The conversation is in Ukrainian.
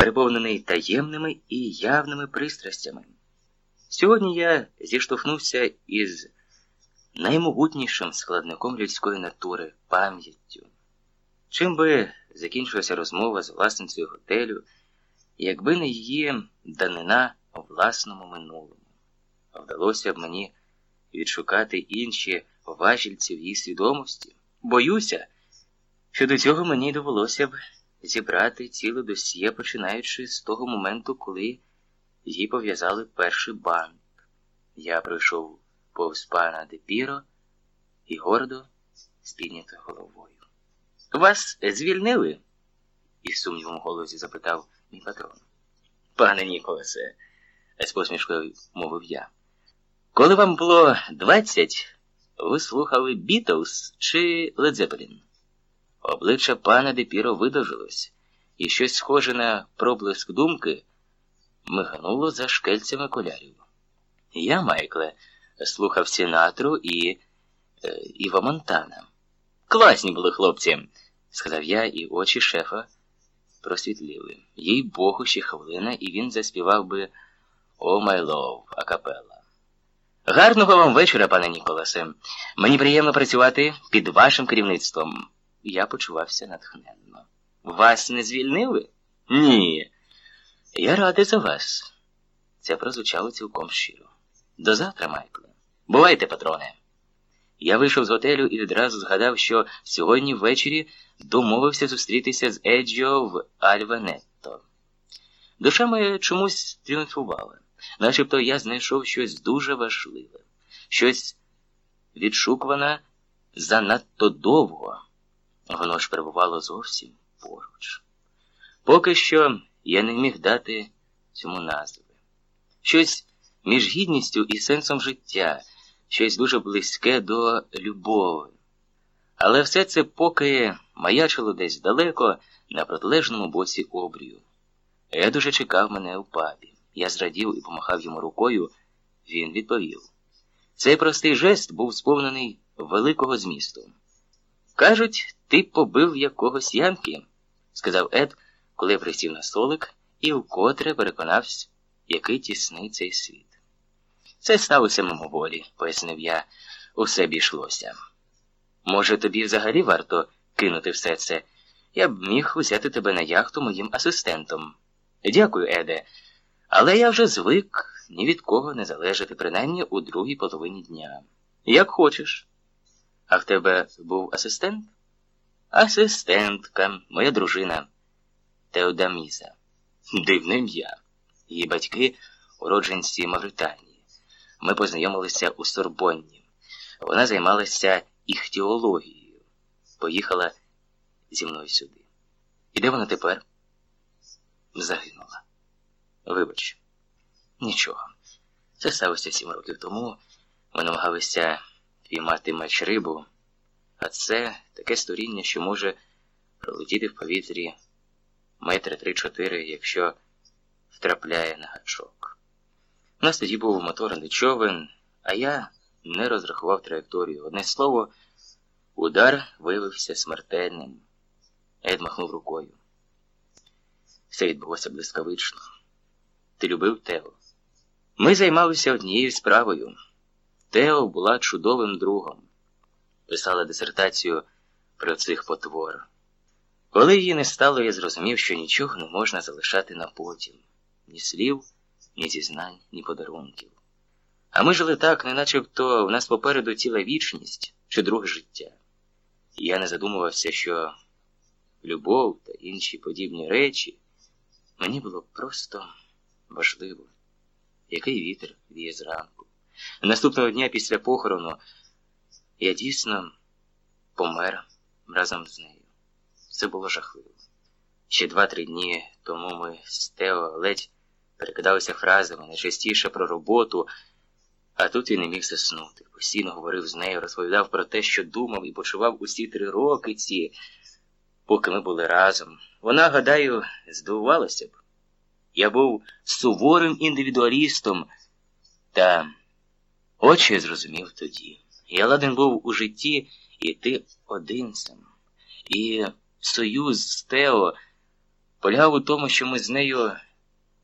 переповнений таємними і явними пристрастями. Сьогодні я зіштовхнувся із наймогутнішим складником людської натури пам'яттю. Чим би закінчилася розмова з власницею готелю, якби не її данина власному минулому, вдалося б мені відшукати інші важільці в її свідомості. Боюся, що до цього мені довелося б зібрати ціле досьє, починаючи з того моменту, коли їй пов'язали перший банк. Я пройшов повз пана Депіро і гордо з піднятою головою. Вас звільнили? із сумнівом голосі запитав мій патрон. Пане Ніколасе, з посмішкою мовив я. Коли вам було двадцять, ви слухали Бітлз чи Лед Зеппелін? Обличчя пана Депіро видовжилось, і щось схоже на проблиск думки мигнуло за шкельцями окулярів. Я, Майкле, слухав Сінатру і е, Іва Монтана. Класні були хлопці, сказав я, і очі шефа просвітліли. Їй богу, ще хвилина, і він заспівав би «О, my love, акапелла. Гарного вам вечора, пане Ніколасе. Мені приємно працювати під вашим керівництвом. Я почувався натхненно. Вас не звільнили? Ні. Я радий за вас. Це прозвучало цілком щиро. До завтра, Майкле. Бувайте, патроне. Я вийшов з готелю і відразу згадав, що сьогодні ввечері домовився зустрітися з Еджіо в Альванетто. Душа моя чомусь тріумфувала, начебто я знайшов щось дуже важливе, щось відшукуване занадто довго. Воно ж перебувало зовсім поруч. Поки що я не міг дати цьому назви. Щось між гідністю і сенсом життя, щось дуже близьке до любові. Але все це поки маячило десь далеко на протилежному боці обрію. Я дуже чекав мене у пабі. Я зрадів і помахав йому рукою. Він відповів. Цей простий жест був сповнений великого змісту. Кажуть, ти побив якогось янки, сказав Ед, коли присів на столик і вкотре переконався, який тісний цей світ. Це сталося мимоволі, пояснив я, усе обійшлося. Може, тобі взагалі варто кинути все це? Я б міг взяти тебе на яхту моїм асистентом. Дякую, Еде, але я вже звик ні від кого не залежати, принаймні у другій половині дня. Як хочеш. А в тебе був асистент? Асистентка, моя дружина Теодаміза. Дивне ім'я. Її батьки уродженці Мавританії. Ми познайомилися у Сорбонні. Вона займалася іхтіологією. Поїхала зі мною сюди. І де вона тепер? Загинула. Вибач, нічого. Це сталося сім років тому. Ми намагалися піймати меч рибу, а це таке сторіння, що може пролетіти в повітрі метри три-чотири, якщо втрапляє на гачок. У нас тоді був моторний човен, а я не розрахував траєкторію. Одне слово, удар виявився смертельним. Ед махнув рукою. Все відбулося блискавично. Ти любив Тео? Ми займалися однією справою. Тео була чудовим другом. Писала дисертацію про цих потвор. Коли її не стало, я зрозумів, що нічого не можна залишати на потім. Ні слів, ні зізнань, ні подарунків. А ми жили так, не начебто в нас попереду ціла вічність чи друге життя. І я не задумувався, що любов та інші подібні речі мені було просто важливо, який вітер віє зранку. Наступного дня після похорону я дійсно помер разом з нею. Це було жахливо. Ще два-три дні тому ми з Тео ледь перекидалися фразами найчастіше про роботу, а тут він не міг заснути. Постійно говорив з нею, розповідав про те, що думав і почував усі три роки ці, поки ми були разом. Вона, гадаю, здивувалася б. Я був суворим індивідуалістом, та очі зрозумів тоді. Я ладен був у житті іти один сам. І союз з Тео полягав у тому, що ми з нею